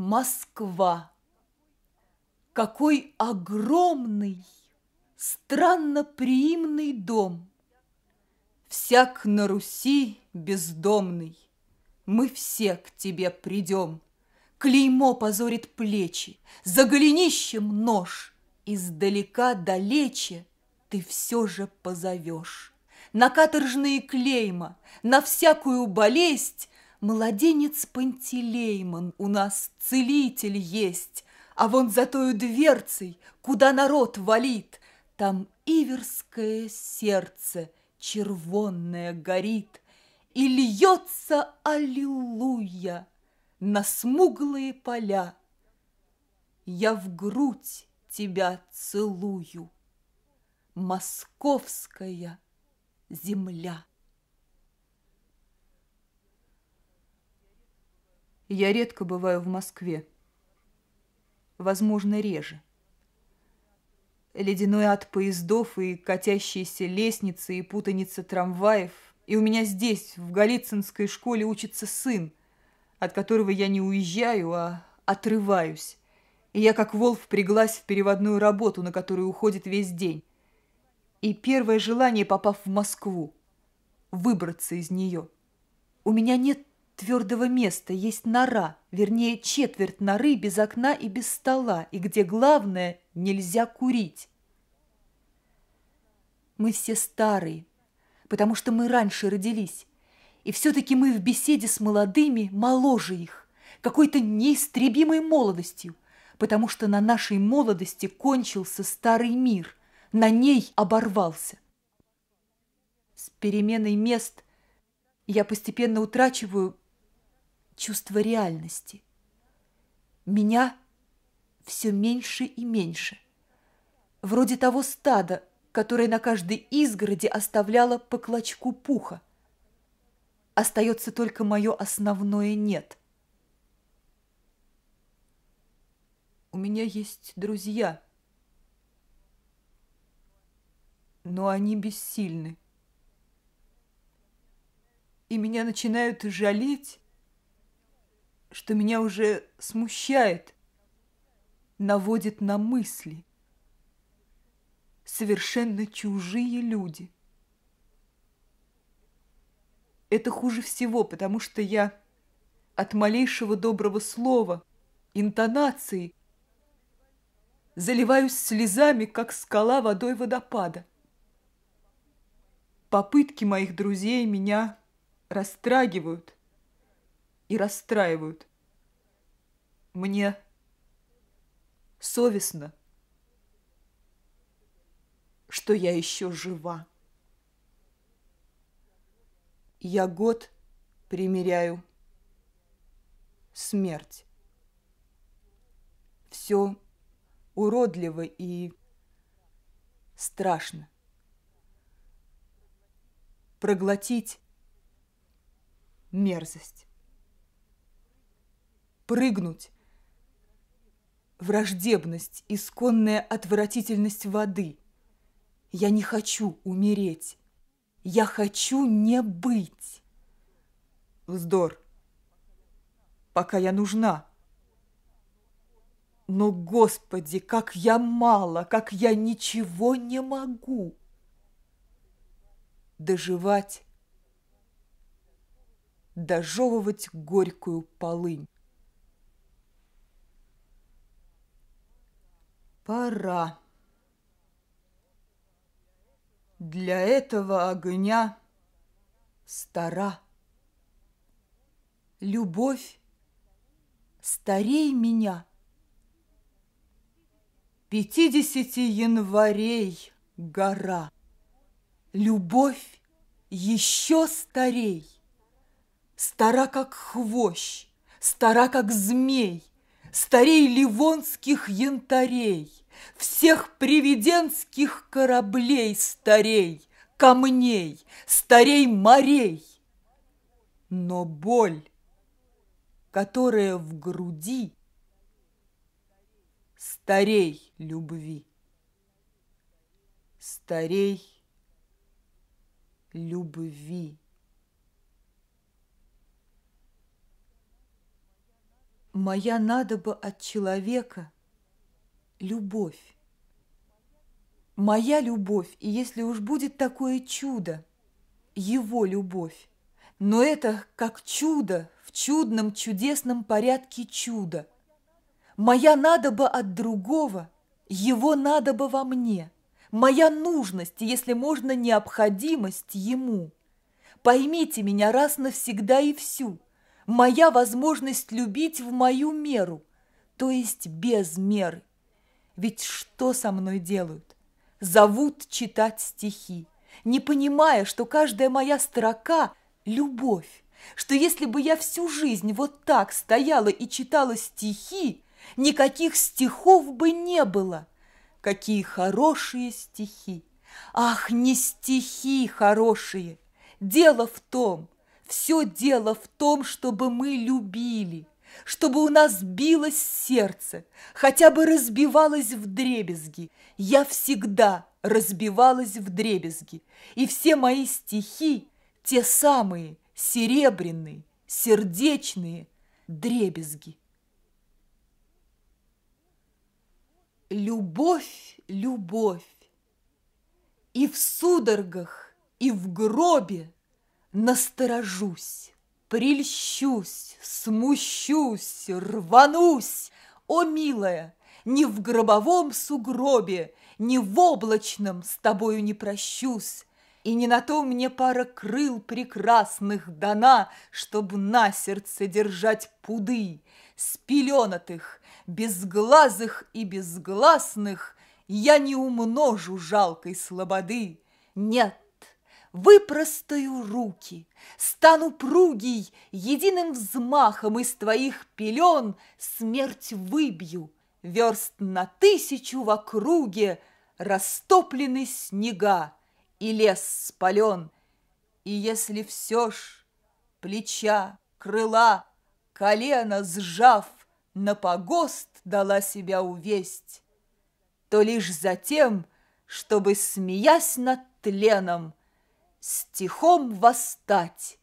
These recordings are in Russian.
Москва. Какой огромный, странно приимный дом. Всяк на Руси бездомный, мы все к тебе придем. Клеймо позорит плечи, за голенищем нож. Издалека далече ты все же позовешь. На каторжные клейма, на всякую болезнь Младенец Пантелеймон у нас целитель есть, А вон за тою дверцей, куда народ валит, Там иверское сердце червонное горит, И льется аллилуйя на смуглые поля. Я в грудь тебя целую, Московская земля. Я редко бываю в Москве. Возможно, реже. Ледяной ад поездов и катящиеся лестницы и путаница трамваев. И у меня здесь, в Голицынской школе, учится сын, от которого я не уезжаю, а отрываюсь. И я, как волк, впряглась в переводную работу, на которую уходит весь день. И первое желание, попав в Москву, выбраться из нее. У меня нет твердого места есть нора, вернее, четверть норы без окна и без стола, и где главное – нельзя курить. Мы все старые, потому что мы раньше родились, и все-таки мы в беседе с молодыми моложе их, какой-то неистребимой молодостью, потому что на нашей молодости кончился старый мир, на ней оборвался. С переменой мест я постепенно утрачиваю чувство реальности. Меня все меньше и меньше. Вроде того стада, которое на каждой изгороди оставляло по клочку пуха. Остается только мое основное «нет». У меня есть друзья, но они бессильны. И меня начинают жалеть что меня уже смущает, наводит на мысли. Совершенно чужие люди. Это хуже всего, потому что я от малейшего доброго слова, интонации, заливаюсь слезами, как скала водой водопада. Попытки моих друзей меня растрагивают – и расстраивают. Мне совестно, что я еще жива. Я год примеряю смерть. Все уродливо и страшно. Проглотить мерзость прыгнуть. Враждебность, исконная отвратительность воды. Я не хочу умереть. Я хочу не быть. Вздор. Пока я нужна. Но, Господи, как я мало, как я ничего не могу. Доживать, дожевывать горькую полынь. Пора. Для этого огня стара. Любовь старей меня. Пятидесяти январей гора. Любовь еще старей. Стара, как хвощ, стара, как змей, Старей ливонских янтарей, всех привиденских кораблей старей, камней, старей морей. Но боль, которая в груди, старей любви, старей любви. Моя надоба от человека – любовь. Моя любовь, и если уж будет такое чудо, его любовь. Но это как чудо в чудном, чудесном порядке чуда. Моя надоба от другого, его надоба во мне. Моя нужность, если можно, необходимость ему. Поймите меня раз навсегда и всю – моя возможность любить в мою меру, то есть без меры. Ведь что со мной делают? Зовут читать стихи, не понимая, что каждая моя строка – любовь, что если бы я всю жизнь вот так стояла и читала стихи, никаких стихов бы не было. Какие хорошие стихи! Ах, не стихи хорошие! Дело в том, все дело в том, чтобы мы любили, чтобы у нас билось сердце, хотя бы разбивалось в дребезги. Я всегда разбивалась в дребезги, и все мои стихи, те самые серебряные, сердечные дребезги. Любовь, любовь, и в судорогах, и в гробе – Насторожусь, прельщусь, смущусь, рванусь. О, милая, ни в гробовом сугробе, ни в облачном с тобою не прощусь. И не на то мне пара крыл прекрасных дана, Чтоб на сердце держать пуды, Спеленатых, безглазых и безгласных Я не умножу жалкой слободы. Нет, Выпростаю руки, стану пругий, Единым взмахом из твоих пелен Смерть выбью, верст на тысячу в округе Растоплены снега и лес спален. И если все ж плеча, крыла, колено сжав, На погост дала себя увесть, То лишь затем, чтобы, смеясь над тленом, стихом восстать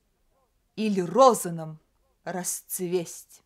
или розаном расцвесть.